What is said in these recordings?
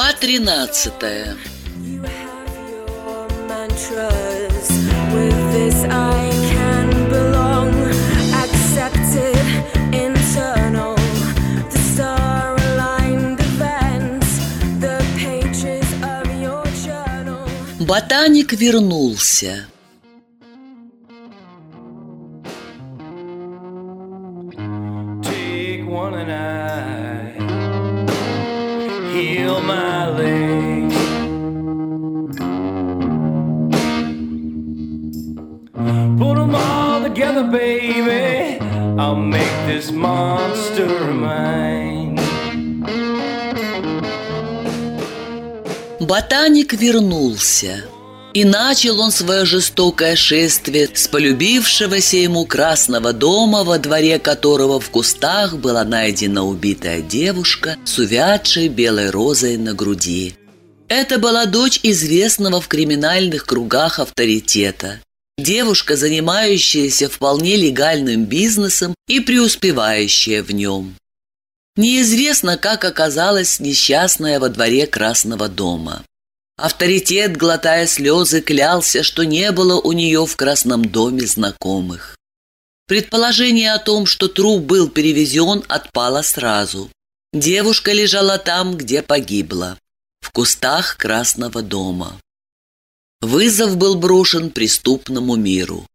Глава 13 You have leg. Put 'em all together, baby. I'll make this monster mine. Ботаник вернулся. И начал он свое жестокое шествие с полюбившегося ему красного дома, во дворе которого в кустах была найдена убитая девушка с увядшей белой розой на груди. Это была дочь известного в криминальных кругах авторитета. Девушка, занимающаяся вполне легальным бизнесом и преуспевающая в нем. Неизвестно, как оказалась несчастная во дворе Красного дома. Авторитет, глотая слезы, клялся, что не было у нее в Красном доме знакомых. Предположение о том, что труп был перевезен, отпало сразу. Девушка лежала там, где погибла, в кустах Красного дома. Вызов был брошен преступному миру.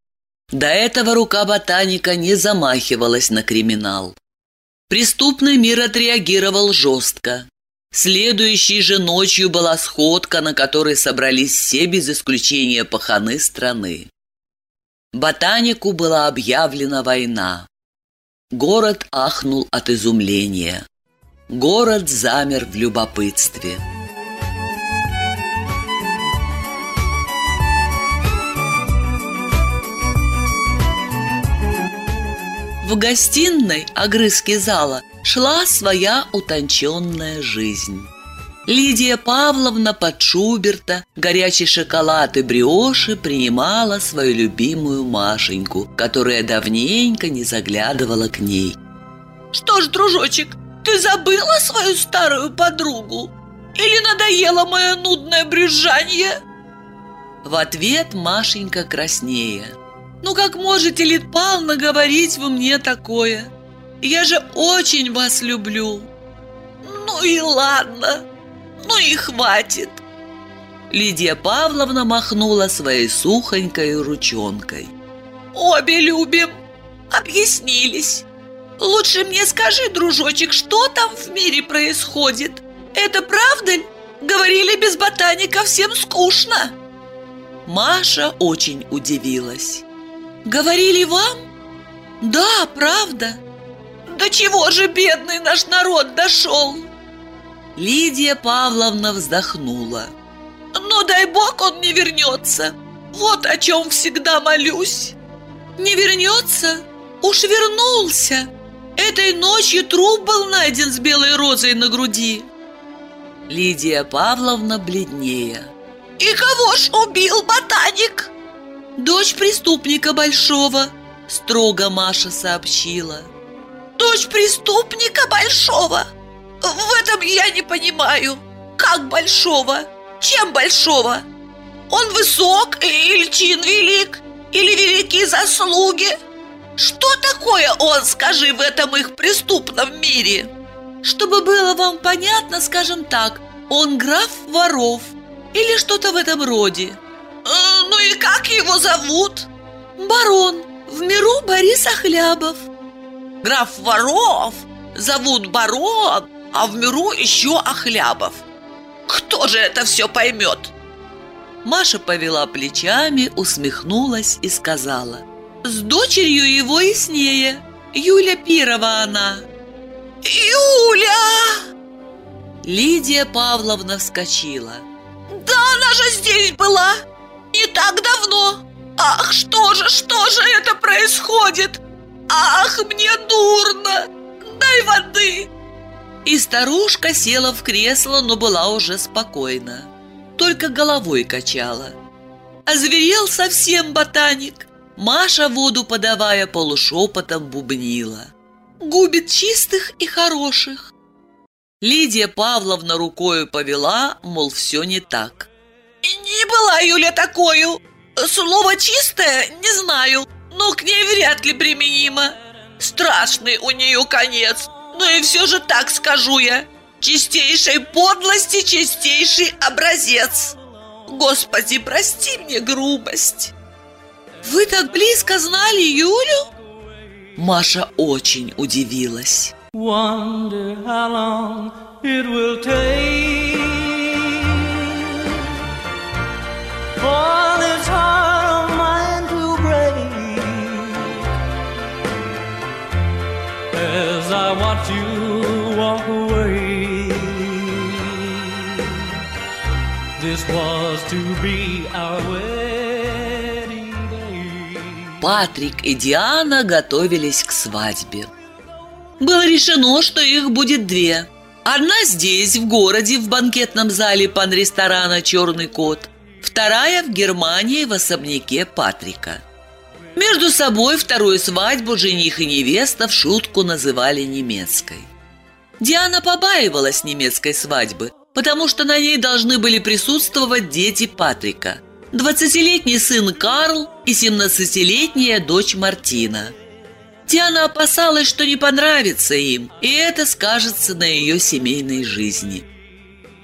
До этого рука ботаника не замахивалась на криминал. Преступный мир отреагировал жестко. Следующей же ночью была сходка, на которой собрались все без исключения паханы страны. Ботанику была объявлена война. Город ахнул от изумления. Город замер в любопытстве. В гостиной огрызки зала шла своя утонченная жизнь. Лидия Павловна под Шуберта, горячий шоколад и бриоши принимала свою любимую Машеньку, которая давненько не заглядывала к ней. Что ж, дружочек, ты забыла свою старую подругу? Или надоело мое нудное брюзжание? В ответ Машенька краснее. Ну как можете, Лид Павловна, говорить вы мне такое? Я же очень вас люблю. Ну и ладно, ну и хватит. Лидия Павловна махнула своей сухонькой ручонкой. Обе любим. Объяснились. Лучше мне скажи, дружочек, что там в мире происходит? Это правда ль? Говорили, без ботаника всем скучно. Маша очень удивилась. Говорили вам? Да, правда. До чего же бедный наш народ дошел? Лидия Павловна вздохнула. Ну, дай бог, он не вернется. Вот о чем всегда молюсь. Не вернется? Уж вернулся. Этой ночью труп был найден с белой розой на груди. Лидия Павловна бледнее. И кого ж убил ботаник? Дочь преступника Большого, строго Маша сообщила. Дочь преступника Большого? В этом я не понимаю. Как Большого? Чем Большого? Он высок или чин велик? Или велики заслуги? Что такое он, скажи, в этом их преступном мире? Чтобы было вам понятно, скажем так, он граф воров или что-то в этом роде. Э, Ну и как его зовут? Барон, в миру Борис Охлябов. Граф Воров зовут Барон, а в миру еще Охлябов. Кто же это все поймет? Маша повела плечами, усмехнулась и сказала. С дочерью его яснее. Юля Пирова она. Юля! Лидия Павловна вскочила. Да она же здесь была! Не так давно! Ах, что же, что же это происходит? Ах, мне дурно! Дай воды! И старушка села в кресло, но была уже спокойна. Только головой качала. Озверел совсем ботаник. Маша воду подавая полушепотом бубнила. Губит чистых и хороших. Лидия Павловна рукою повела, мол, все не так. Не была Юля такою. Слово чистое, не знаю, но к ней вряд ли применимо. Страшный у нее конец, но и все же так скажу я. Чистейшей подлости чистейший образец. Господи, прости мне грубость. Вы так близко знали Юлю? Маша очень удивилась. Wonder this heart Патрик и Диана готовились к свадьбе. Было решено, что их будет две. Одна здесь, в городе, в банкетном зале пан-ресторана «Черный кот», вторая в Германии в особняке Патрика. Между собой вторую свадьбу жених и невеста в шутку называли немецкой. Диана побаивалась немецкой свадьбы, потому что на ней должны были присутствовать дети Патрика. 20-летний сын Карл и 17-летняя дочь Мартина. Диана опасалась, что не понравится им, и это скажется на ее семейной жизни.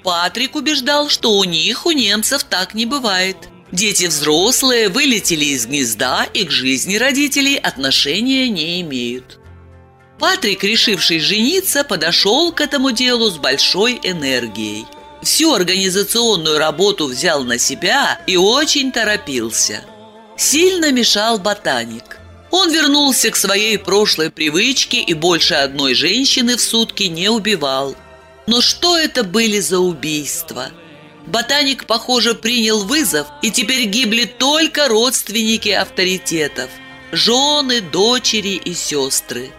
Патрик убеждал, что у них, у немцев, так не бывает. Дети взрослые вылетели из гнезда и к жизни родителей отношения не имеют. Патрик, решивший жениться, подошел к этому делу с большой энергией. Всю организационную работу взял на себя и очень торопился. Сильно мешал ботаник. Он вернулся к своей прошлой привычке и больше одной женщины в сутки не убивал. Но что это были за убийства? Ботаник, похоже, принял вызов, и теперь гибли только родственники авторитетов – жены, дочери и сестры.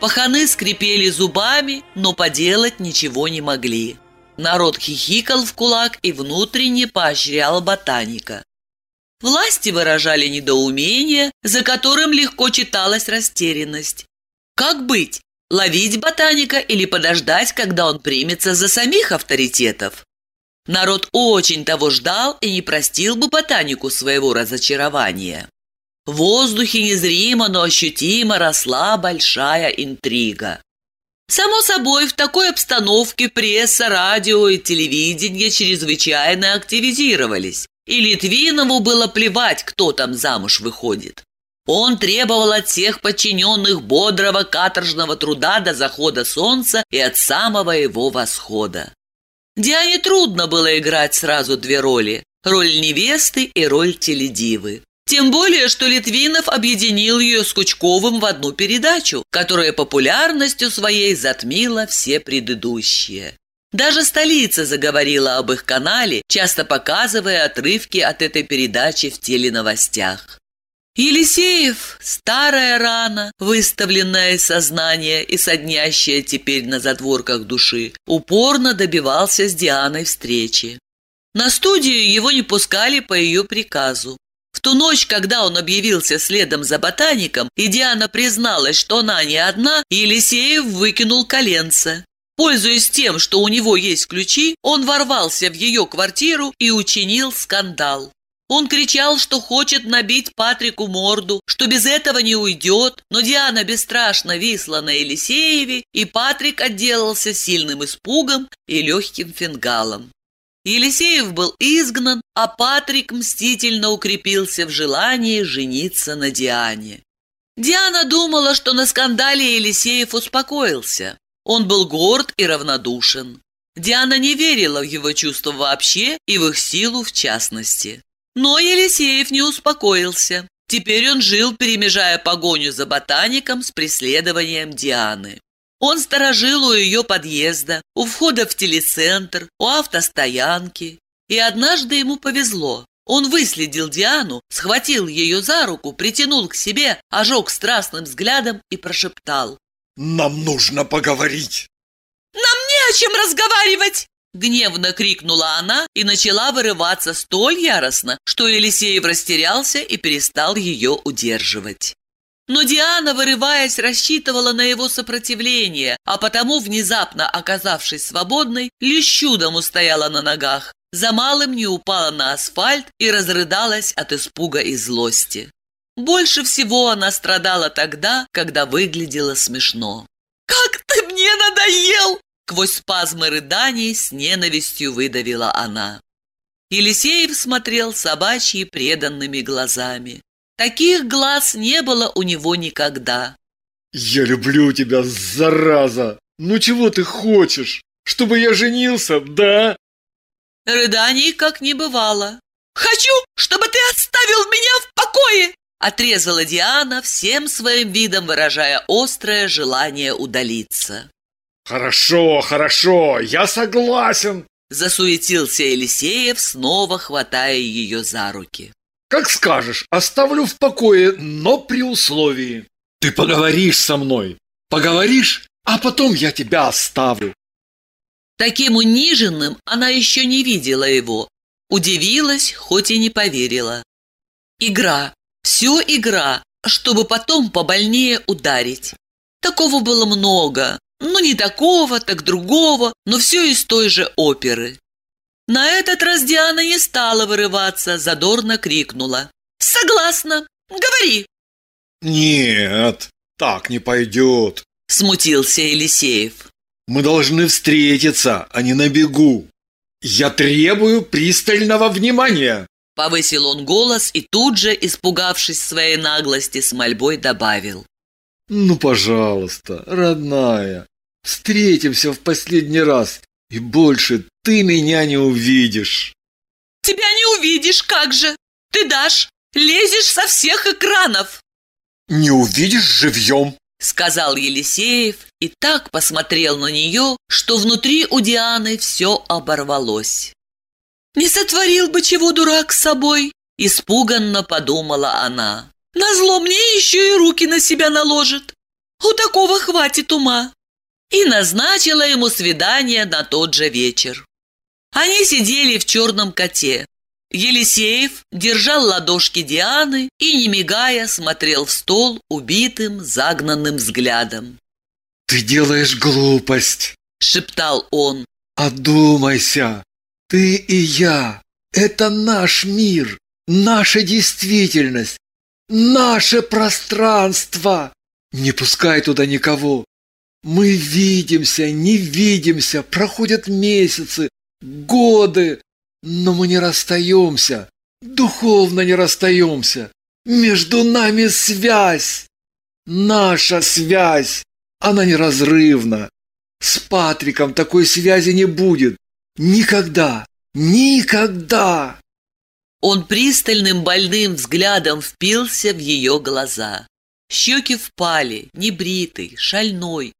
Паханы скрипели зубами, но поделать ничего не могли. Народ хихикал в кулак и внутренне поощрял ботаника. Власти выражали недоумение, за которым легко читалась растерянность. Как быть? Ловить ботаника или подождать, когда он примется за самих авторитетов? Народ очень того ждал и не простил бы ботанику своего разочарования. В воздухе незримо, но ощутимо росла большая интрига. Само собой, в такой обстановке пресса, радио и телевидение чрезвычайно активизировались, и Литвинову было плевать, кто там замуж выходит. Он требовал от всех подчиненных бодрого каторжного труда до захода солнца и от самого его восхода. Диане трудно было играть сразу две роли – роль невесты и роль теледивы. Тем более, что Литвинов объединил ее с Кучковым в одну передачу, которая популярностью своей затмила все предыдущие. Даже столица заговорила об их канале, часто показывая отрывки от этой передачи в теленовостях. Елисеев, старая рана, выставленная из сознания и соднящая теперь на задворках души, упорно добивался с Дианой встречи. На студию его не пускали по ее приказу. В ту ночь, когда он объявился следом за ботаником, и Диана призналась, что она не одна, Елисеев выкинул коленца. Пользуясь тем, что у него есть ключи, он ворвался в ее квартиру и учинил скандал. Он кричал, что хочет набить Патрику морду, что без этого не уйдет, но Диана бесстрашно висла на Елисееве, и Патрик отделался сильным испугом и легким фингалом. Елисеев был изгнан, а Патрик мстительно укрепился в желании жениться на Диане. Диана думала, что на скандале Елисеев успокоился. Он был горд и равнодушен. Диана не верила в его чувства вообще и в их силу в частности. Но Елисеев не успокоился. Теперь он жил, перемежая погоню за ботаником с преследованием Дианы. Он сторожил у ее подъезда, у входа в телецентр, у автостоянки. И однажды ему повезло. Он выследил Диану, схватил ее за руку, притянул к себе, ожег страстным взглядом и прошептал. Нам нужно поговорить. Нам не о чем разговаривать! Гневно крикнула она и начала вырываться столь яростно, что Елисеев растерялся и перестал ее удерживать. Но Диана, вырываясь, рассчитывала на его сопротивление, а потому, внезапно оказавшись свободной, лишь чудом устояла на ногах, за малым не упала на асфальт и разрыдалась от испуга и злости. Больше всего она страдала тогда, когда выглядела смешно. «Как ты мне надоел!» Сквозь спазмы рыданий с ненавистью выдавила она. Елисеев смотрел собачьи преданными глазами. Таких глаз не было у него никогда. Я люблю тебя, зараза! Ну чего ты хочешь? Чтобы я женился, да? Рыданий как не бывало. «Хочу, чтобы ты оставил меня в покое!» Отрезала Диана, всем своим видом выражая острое желание удалиться. Хорошо, хорошо, я согласен. Засуетился Елисеев, снова хватая ее за руки. Как скажешь, оставлю в покое, но при условии. Ты поговоришь со мной. Поговоришь, а потом я тебя оставлю. Таким униженным она еще не видела его. Удивилась, хоть и не поверила. Игра, все игра, чтобы потом побольнее ударить. Такого было много, ну не такого, так другого, но все из той же оперы. На этот раз Диана не стала вырываться, задорно крикнула. «Согласна! Говори!» Нет, так не пойдет. Смутился Елисеев. Мы должны встретиться, а не на бегу. Я требую пристального внимания. Повысил он голос и тут же, испугавшись своей наглости, с мольбой добавил. Ну, пожалуйста, родная, встретимся в последний раз, и больше ты меня не увидишь. Тебя не увидишь, как же? Ты дашь, лезешь со всех экранов. Не увидишь живьем. Сказал Елисеев и так посмотрел на нее, что внутри у Дианы все оборвалось. «Не сотворил бы чего дурак с собой!» Испуганно подумала она. «Назло мне еще и руки на себя наложит! У такого хватит ума!» И назначила ему свидание на тот же вечер. Они сидели в черном коте. Елисеев держал ладошки Дианы и, не мигая, смотрел в стол убитым, загнанным взглядом. Ты делаешь глупость, Шептал он. Одумайся. Ты и я. Это наш мир, наша действительность, наше пространство. Не пускай туда никого. Мы видимся, не видимся, проходят месяцы, годы, но мы не расстаемся, духовно не расстаемся. Между нами связь, наша связь, она неразрывна. С Патриком такой связи не будет. Никогда, никогда. Он пристальным больным взглядом впился в ее глаза. Щеки впали, небритый, шальной.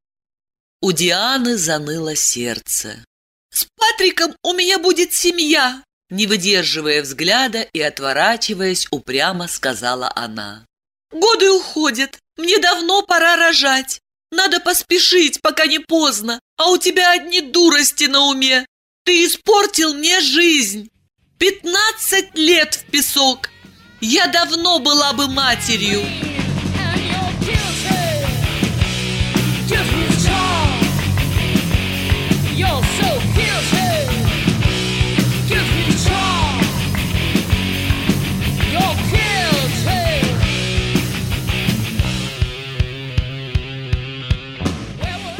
У Дианы заныло сердце. «С Патриком у меня будет семья!» Не выдерживая взгляда и отворачиваясь, упрямо сказала она. «Годы уходят, мне давно пора рожать. Надо поспешить, пока не поздно, а у тебя одни дурости на уме. Ты испортил мне жизнь. Пятнадцать лет в песок. Я давно была бы матерью».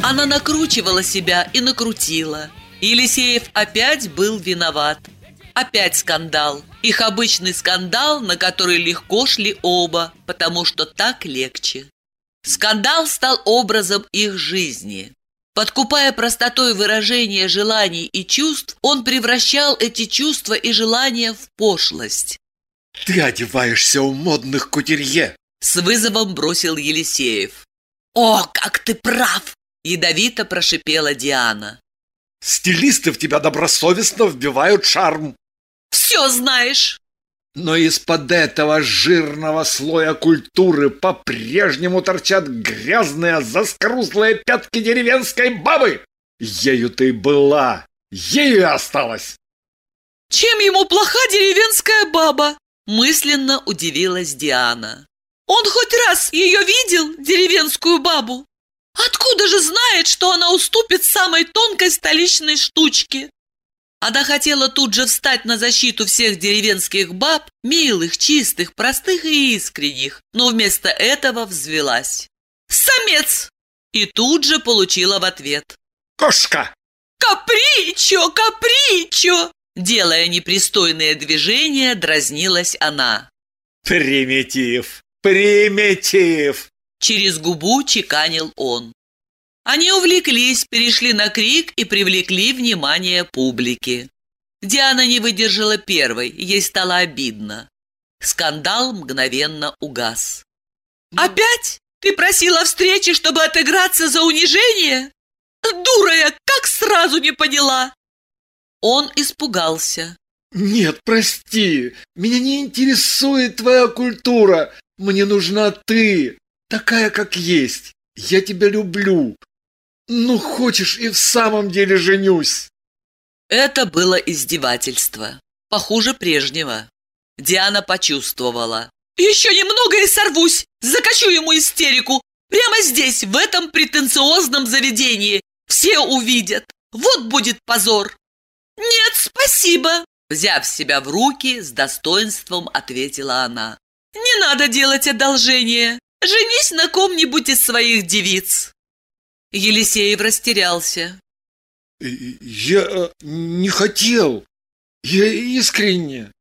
Она накручивала себя и накрутила. Елисеев опять был виноват. Опять скандал. Их обычный скандал, на который легко шли оба, потому что так легче. Скандал стал образом их жизни. Подкупая простотой выражения желаний и чувств, он превращал эти чувства и желания в пошлость. Ты одеваешься у модных кутерье. С вызовом бросил Елисеев. «О, как ты прав!» – ядовито прошипела Диана. Стилисты в тебя добросовестно вбивают шарм. «Все знаешь!» Но из-под этого жирного слоя культуры по-прежнему торчат грязные, заскорузлые пятки деревенской бабы. Ею ты была, ею и осталась. «Чем ему плоха деревенская баба?» Мысленно удивилась Диана. Он хоть раз ее видел, деревенскую бабу? Откуда же знает, что она уступит самой тонкой столичной штучке? Она хотела тут же встать на защиту всех деревенских баб, милых, чистых, простых и искренних, но вместо этого взвелась. «Самец!» И тут же получила в ответ. Кошка! «Капричо! Капричо!» Делая непристойные движения, дразнилась она. Примитив! Примитив! Через губу чеканил он. Они увлеклись, перешли на крик и привлекли внимание публики. Диана не выдержала первой, ей стало обидно. Скандал мгновенно угас. «Опять? Ты просила встречи, чтобы отыграться за унижение? Дура я, как сразу не поняла!» Он испугался. Нет, прости, меня не интересует твоя культура. Мне нужна ты, такая, как есть. Я тебя люблю. Ну, хочешь, и в самом деле женюсь. Это было издевательство. Похуже прежнего. Диана почувствовала. «Еще немного и сорвусь! Закачу ему истерику! Прямо здесь, в этом претенциозном заведении! Все увидят! Вот будет позор!» «Нет, спасибо!» Взяв себя в руки, с достоинством ответила она. «Не надо делать одолжение! Женись на ком-нибудь из своих девиц!» Елисеев растерялся. Я э, не хотел. Я искренне.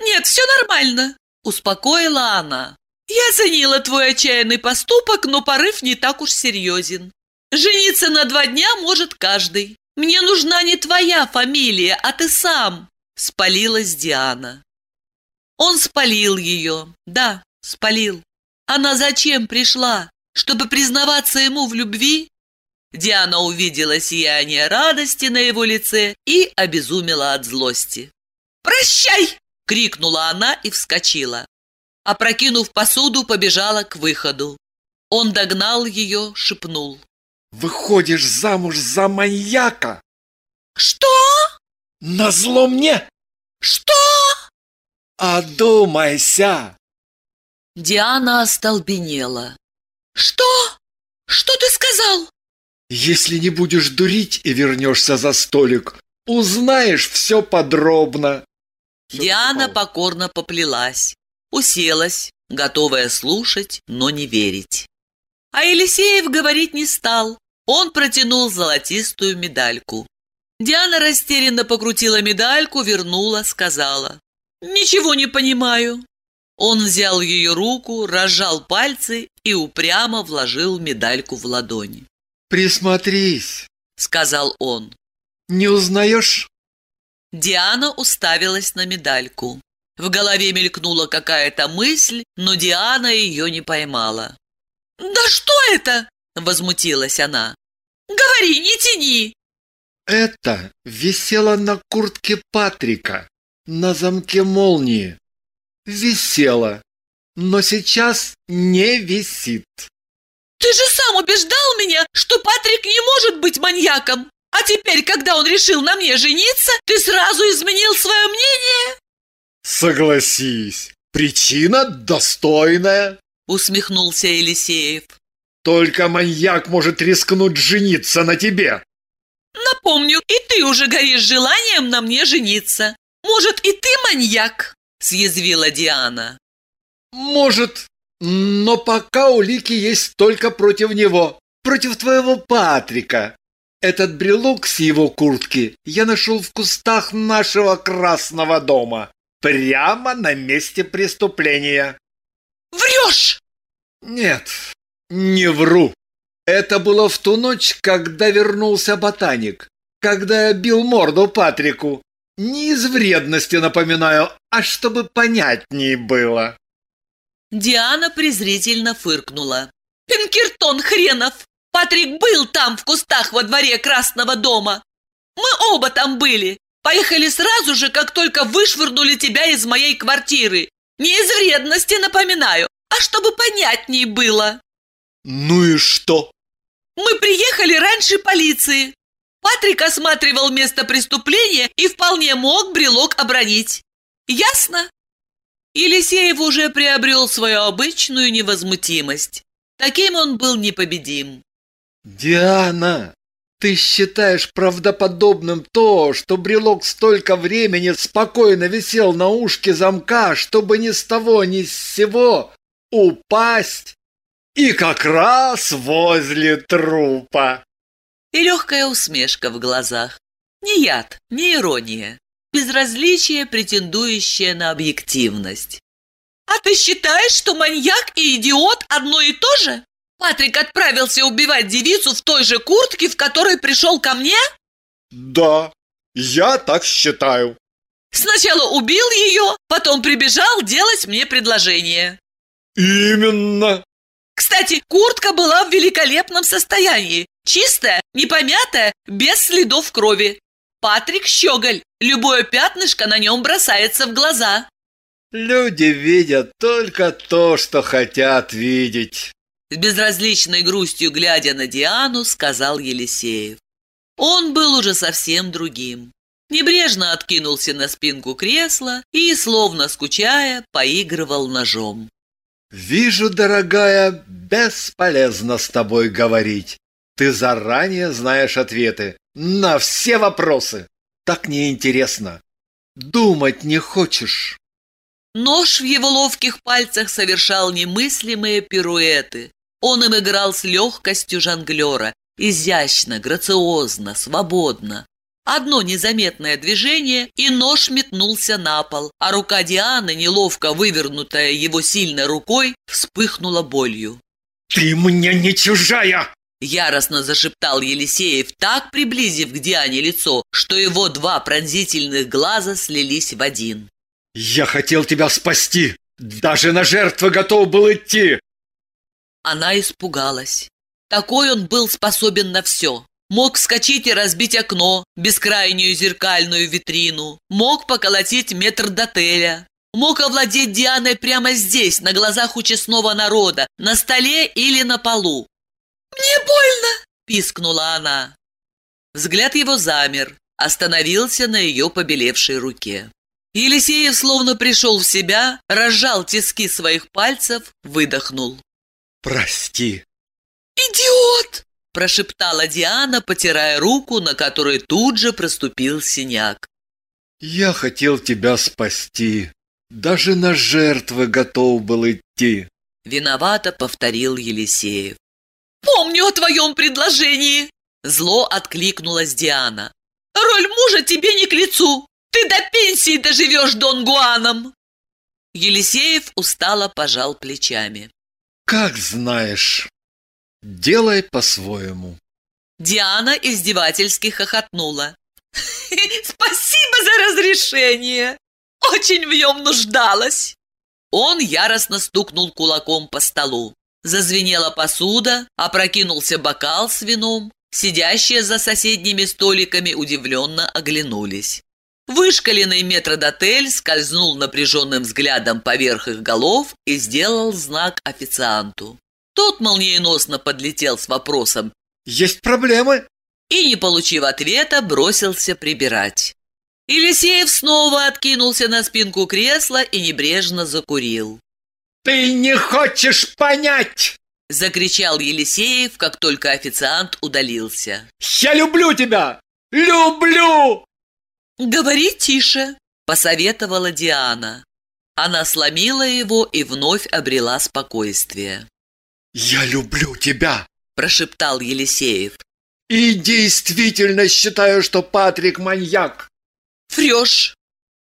«Нет, все нормально!» Успокоила она. «Я оценила твой отчаянный поступок, но порыв не так уж серьезен. Жениться на два дня может каждый. Мне нужна не твоя фамилия, а ты сам!» Спалилась Диана. Он спалил ее, да, спалил. Она зачем пришла? Чтобы признаваться ему в любви? Диана увидела сияние радости на его лице и обезумела от злости. «Прощай!» — крикнула она и вскочила. Опрокинув посуду, побежала к выходу. Он догнал ее, шепнул. Выходишь замуж за маньяка? «Что?» Назло мне! «Что?» Одумайся! Диана остолбенела. «Что? Что ты сказал?» Если не будешь дурить и вернешься за столик, узнаешь все подробно. Диана покорно поплелась, уселась, готовая слушать, но не верить. А Елисеев говорить не стал. Он протянул золотистую медальку. Диана растерянно покрутила медальку, вернула, сказала. «Ничего не понимаю». Он взял ее руку, разжал пальцы и упрямо вложил медальку в ладони. Присмотрись, Сказал он. не узнаешь? Диана уставилась на медальку. В голове мелькнула какая-то мысль, но Диана ее не поймала. «Да что это?» – возмутилась она. «Говори, не тяни!» Это висело на куртке Патрика, на замке молнии. Висело, но сейчас не висит. «Ты же сам убеждал меня, что Патрик не может быть маньяком! А теперь, когда он решил на мне жениться, ты сразу изменил свое мнение?» Согласись, причина достойная. Усмехнулся Елисеев. Только маньяк может рискнуть жениться на тебе. «Напомню, и ты уже горишь желанием на мне жениться. Может, и ты маньяк?» Съязвила Диана. Может, но пока улики есть только против него, против твоего Патрика. Этот брелок с его куртки я нашел в кустах нашего красного дома, прямо на месте преступления. «Врешь!» Нет, не вру. Это было в ту ночь, когда вернулся ботаник, когда я бил морду Патрику. Не из вредности, напоминаю, а чтобы понятнее было. Диана презрительно фыркнула. «Пинкертон хренов! Патрик был там, в кустах во дворе Красного дома! Мы оба там были! Поехали сразу же, как только вышвырнули тебя из моей квартиры! Не из вредности, напоминаю, а чтобы понятней было!» Ну и что? Мы приехали раньше полиции. Патрик осматривал место преступления и вполне мог брелок обронить. Ясно? Елисеев уже приобрел свою обычную невозмутимость. Таким он был непобедим. Диана, ты считаешь правдоподобным то, что брелок столько времени спокойно висел на ушке замка, чтобы ни с того ни с сего упасть? И как раз возле трупа. И легкая усмешка в глазах. Не яд, не ирония. Безразличие, претендующее на объективность. А ты считаешь, что маньяк и идиот одно и то же? Патрик отправился убивать девицу в той же куртке, в которой пришел ко мне? Да, я так считаю. Сначала убил ее, потом прибежал делать мне предложение. Именно. Кстати, куртка была в великолепном состоянии. Чистая, не помятая, без следов крови. Патрик Щеголь. Любое пятнышко на нем бросается в глаза. Люди видят только то, что хотят видеть. С безразличной грустью глядя на Диану, сказал Елисеев. Он был уже совсем другим. Небрежно откинулся на спинку кресла и, словно скучая, поигрывал ножом. Вижу, дорогая, бесполезно с тобой говорить. Ты заранее знаешь ответы на все вопросы. Так неинтересно. Думать не хочешь. Нож в его ловких пальцах совершал немыслимые пируэты. Он им играл с легкостью жонглера, изящно, грациозно, свободно. Одно незаметное движение, и нож метнулся на пол, а рука Дианы, неловко вывернутая его сильной рукой, вспыхнула болью. Ты мне не чужая! Яростно зашептал Елисеев, так приблизив к Диане лицо, что его два пронзительных глаза слились в один. Я хотел тебя спасти! Даже на жертвы готов был идти! Она испугалась. Такой он был способен на все. Мог вскочить и разбить окно, бескрайнюю зеркальную витрину. Мог поколотить метр дотеля. Мог овладеть Дианой прямо здесь, на глазах у честного народа, на столе или на полу. «Мне больно!» – пискнула она. Взгляд его замер, остановился на ее побелевшей руке. Елисеев словно пришел в себя, разжал тиски своих пальцев, выдохнул. Прости. «Идиот!» – прошептала Диана, потирая руку, на которой тут же проступил синяк. Я хотел тебя спасти. Даже на жертвы готов был идти. Виновато повторил Елисеев. «Помню о твоем предложении!» Зло откликнулась Диана. «Роль мужа тебе не к лицу! Ты до пенсии доживешь Дон Гуаном!» Елисеев устало пожал плечами. Как знаешь. Делай по-своему. Диана издевательски хохотнула. «Спасибо за разрешение! Очень в нем нуждалась!» Он яростно стукнул кулаком по столу. Зазвенела посуда, опрокинулся бокал с вином. Сидящие за соседними столиками удивленно оглянулись. Вышкаленный метродотель скользнул напряженным взглядом поверх их голов и сделал знак официанту. Тот молниеносно подлетел с вопросом Есть проблемы? и, не получив ответа, бросился прибирать. Елисеев снова откинулся на спинку кресла и небрежно закурил. Ты не хочешь понять! Закричал Елисеев, как только официант удалился. Я люблю тебя! Люблю! «Говори тише», – посоветовала Диана. Она сломила его и вновь обрела спокойствие. Я люблю тебя! Прошептал Елисеев. И действительно считаю, что Патрик маньяк. Врешь!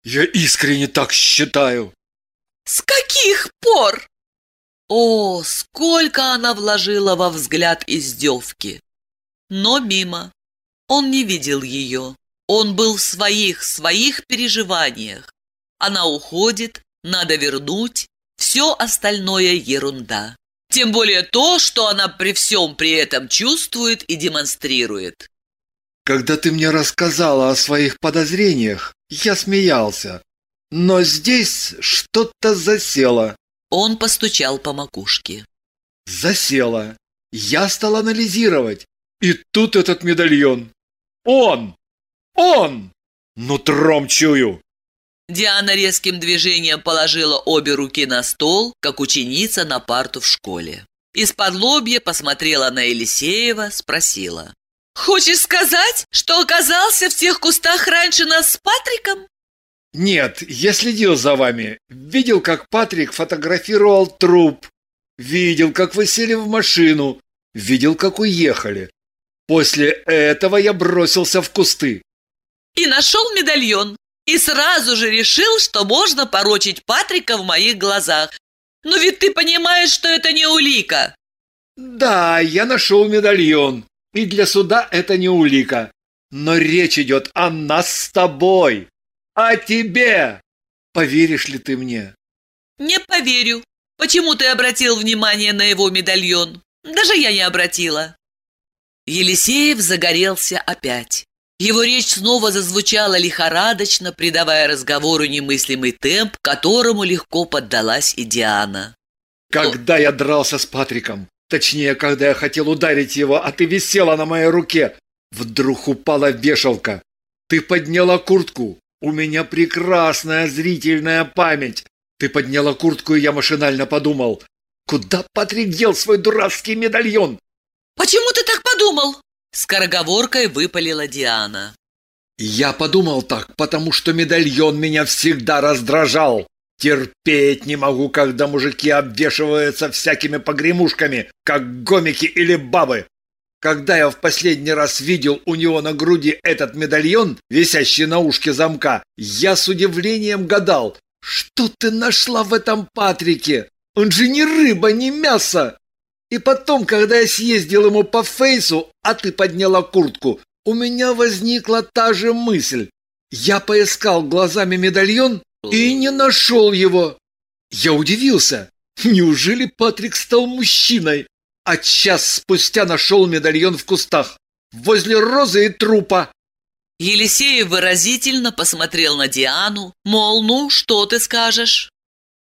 Я искренне так считаю. С каких пор? О, сколько она вложила во взгляд издевки! Но мимо. Он не видел ее. Он был в своих, своих переживаниях. Она уходит, надо вернуть, все остальное ерунда. Тем более то, что она при всем при этом чувствует и демонстрирует. Когда ты мне рассказала о своих подозрениях, я смеялся. Но здесь что-то засело. Он постучал по макушке. Засело. Я стал анализировать. И тут этот медальон. Он! Он! Нутром чую. Диана резким движением положила обе руки на стол, как ученица на парту в школе. Из-под лобья посмотрела на Елисеева, спросила. Хочешь сказать, что оказался в тех кустах раньше нас с Патриком? Нет, я следил за вами. Видел, как Патрик фотографировал труп. Видел, как вы сели в машину. Видел, как уехали. После этого я бросился в кусты. И нашел медальон. И сразу же решил, что можно порочить Патрика в моих глазах. Но ведь ты понимаешь, что это не улика. Да, я нашел медальон. И для суда это не улика. Но речь идет о нас с тобой. О тебе. Поверишь ли ты мне? Не поверю. Почему ты обратил внимание на его медальон? Даже я не обратила. Елисеев загорелся опять. Его речь снова зазвучала лихорадочно, придавая разговору немыслимый темп, которому легко поддалась и Диана. Когда я дрался с Патриком, точнее, когда я хотел ударить его, а ты висела на моей руке, вдруг упала вешалка. Ты подняла куртку. У меня прекрасная зрительная память. Ты подняла куртку, и я машинально подумал, куда Патрик дел свой дурацкий медальон? Почему ты так подумал? Скороговоркой выпалила Диана. Я подумал так, потому что медальон меня всегда раздражал. Терпеть не могу, когда мужики обвешиваются всякими погремушками, как гомики или бабы. Когда я в последний раз видел у него на груди этот медальон, висящий на ушке замка, я с удивлением гадал, что ты нашла в этом Патрике? Он же не рыба, не мясо. И потом, когда я съездил ему по фейсу, а ты подняла куртку, у меня возникла та же мысль. Я поискал глазами медальон и не нашел его. Я удивился. Неужели Патрик стал мужчиной? А час спустя нашел медальон в кустах, возле розы и трупа. Елисеев выразительно посмотрел на Диану, мол, ну, что ты скажешь?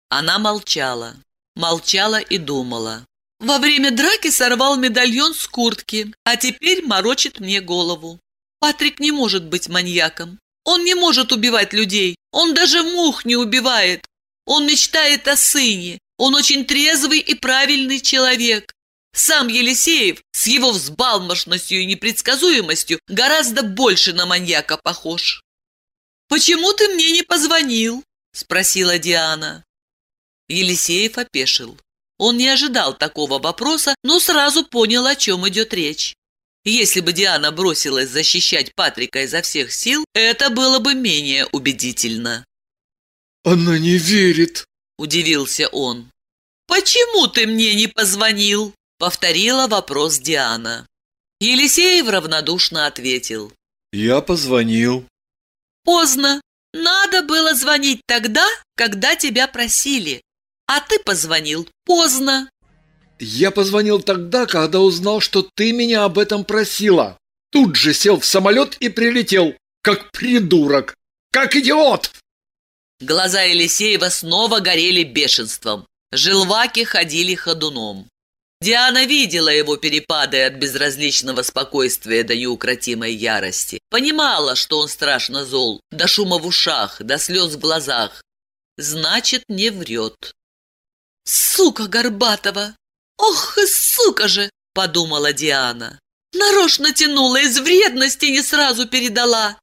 Она молчала, молчала и думала. Во время драки сорвал медальон с куртки, а теперь морочит мне голову. Патрик не может быть маньяком. Он не может убивать людей. Он даже мух не убивает. Он мечтает о сыне. Он очень трезвый и правильный человек. Сам Елисеев с его взбалмошностью и непредсказуемостью гораздо больше на маньяка похож. «Почему ты мне не позвонил?» – спросила Диана. Елисеев опешил. Он не ожидал такого вопроса, но сразу понял, о чем идет речь. Если бы Диана бросилась защищать Патрика изо всех сил, это было бы менее убедительно. «Она не верит», – удивился он. «Почему ты мне не позвонил?» – повторила вопрос Диана. Елисеев равнодушно ответил. «Я позвонил». «Поздно. Надо было звонить тогда, когда тебя просили. А ты позвонил поздно. Я позвонил тогда, когда узнал, что ты меня об этом просила. Тут же сел в самолет и прилетел, как придурок, как идиот. Глаза Елисеева снова горели бешенством. Желваки ходили ходуном. Диана видела его перепады от безразличного спокойствия до неукротимой ярости. Понимала, что он страшно зол, до шума в ушах, до слез в глазах. Значит, не врет. «Сука Горбатова! Ох, сука же!» – подумала Диана. Нарочно тянула, из вредности не сразу передала.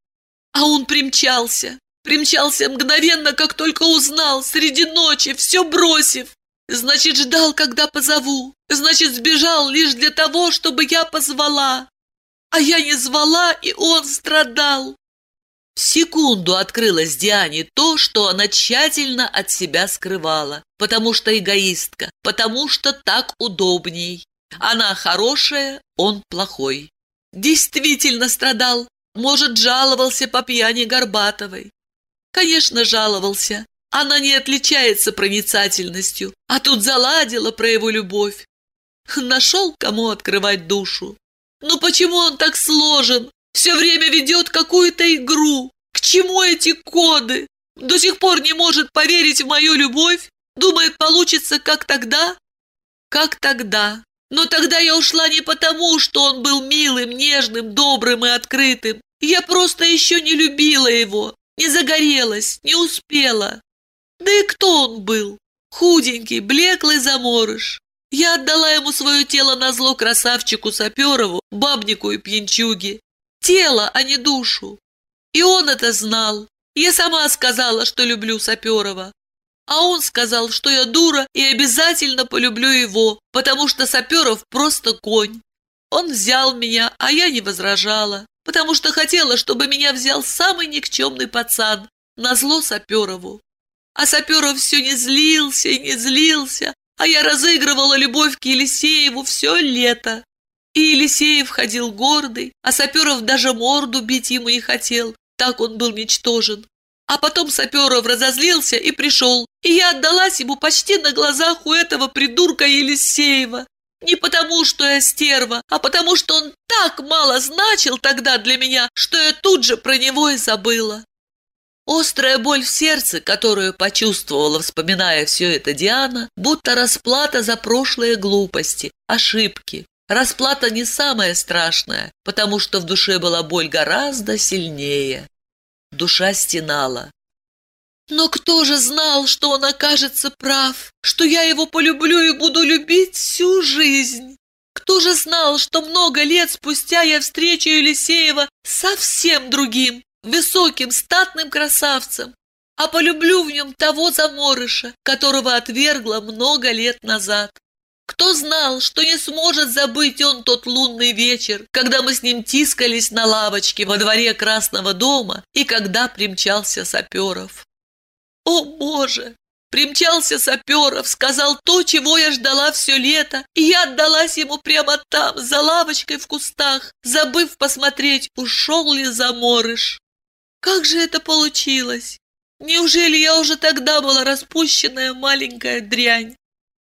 А он примчался, примчался мгновенно, как только узнал, среди ночи, все бросив. Значит, ждал, когда позову. Значит, сбежал лишь для того, чтобы я позвала. А я не звала, и он страдал. В секунду открылось Диане то, что она тщательно от себя скрывала, потому что эгоистка, потому что так удобней. Она хорошая, он плохой. Действительно страдал, может, жаловался по пьяни Горбатовой. Конечно, жаловался. Она не отличается проницательностью, а тут заладила про его любовь. Нашел, кому открывать душу. Но почему он так сложен? Все время ведет какую-то игру. К чему эти коды? До сих пор не может поверить в мою любовь? Думает, получится, как тогда? Как тогда? Но тогда я ушла не потому, что он был милым, нежным, добрым и открытым. Я просто еще не любила его. не загорелась, не успела. Да и кто он был? Худенький, блеклый заморыш. Я отдала ему свое тело на зло красавчику Саперову, бабнику и пьянчуге. Тело, а не душу. И он это знал. Я сама сказала, что люблю Саперова. А он сказал, что я дура и обязательно полюблю его, потому что Саперов просто конь. Он взял меня, а я не возражала, потому что хотела, чтобы меня взял самый никчемный пацан, назло Саперову. А Саперов все не злился и не злился, а я разыгрывала любовь к Елисееву все лето. И Елисеев ходил гордый, а Саперов даже морду бить ему не хотел, так он был ничтожен. А потом Саперов разозлился и пришел, и я отдалась ему почти на глазах у этого придурка Елисеева. Не потому, что я стерва, а потому, что он так мало значил тогда для меня, что я тут же про него и забыла. Острая боль в сердце, которую почувствовала, вспоминая все это Диана, будто расплата за прошлые глупости, ошибки. Расплата не самая страшная, потому что в душе была боль гораздо сильнее. Душа стенала. Но кто же знал, что он окажется прав, что я его полюблю и буду любить всю жизнь? Кто же знал, что много лет спустя я встречу Елисеева совсем другим, высоким, статным красавцем, а полюблю в нем того заморыша, которого отвергла много лет назад. Кто знал, что не сможет забыть он тот лунный вечер, когда мы с ним тискались на лавочке во дворе Красного дома и когда примчался Саперов? О, Боже! Примчался Саперов, сказал то, чего я ждала все лето, и я отдалась ему прямо там, за лавочкой в кустах, забыв посмотреть, ушел ли заморыш. Как же это получилось? Неужели я уже тогда была распущенная маленькая дрянь?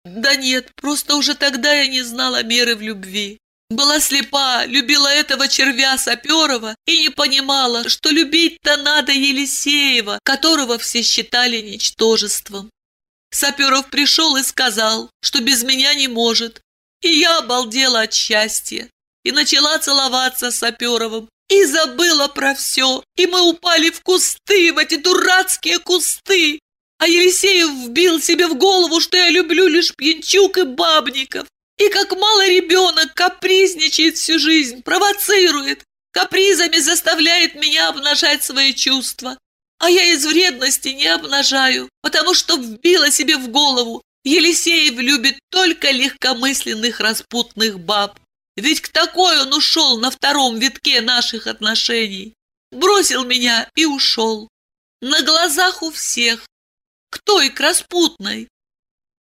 Да нет, просто уже тогда я не знала меры в любви. Была слепа, любила этого червя Саперова и не понимала, что любить-то надо Елисеева, которого все считали ничтожеством. Саперов пришел и сказал, что без меня не может. И я обалдела от счастья и начала целоваться с Саперовым, и забыла про все, и мы упали в кусты, в эти дурацкие кусты. А Елисеев вбил себе в голову, что я люблю лишь пьянчук и бабников. И как мало ребенок капризничает всю жизнь, провоцирует, капризами заставляет меня обнажать свои чувства. А я из вредности не обнажаю, потому что вбила себе в голову, Елисеев любит только легкомысленных распутных баб. Ведь к такой он ушел на втором витке наших отношений. Бросил меня и ушел. На глазах у всех. К той, к.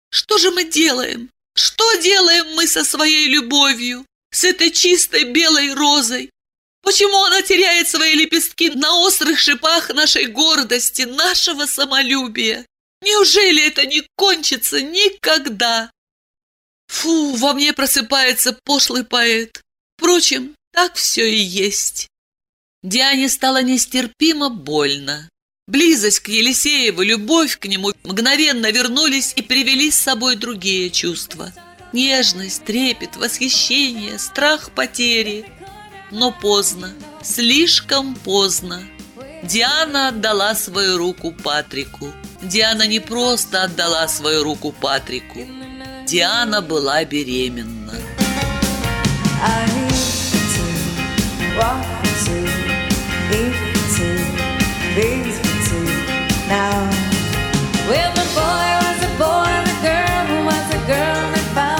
Что же мы делаем? Что делаем мы со своей любовью? С этой чистой белой розой? Почему она теряет свои лепестки на острых шипах нашей гордости, нашего самолюбия? Неужели это не кончится никогда? Фу, во мне просыпается пошлый поэт. Впрочем, так все и есть. Диане стало нестерпимо больно. Близость к Елисееву, любовь к нему мгновенно вернулись и привели с собой другие чувства. Нежность, трепет, восхищение, страх потери. Но поздно, слишком поздно. Диана отдала свою руку Патрику. Диана не просто отдала свою руку Патрику. Диана была беременна. I need to walk now. Well, the boy was a boy, the girl was a girl that found.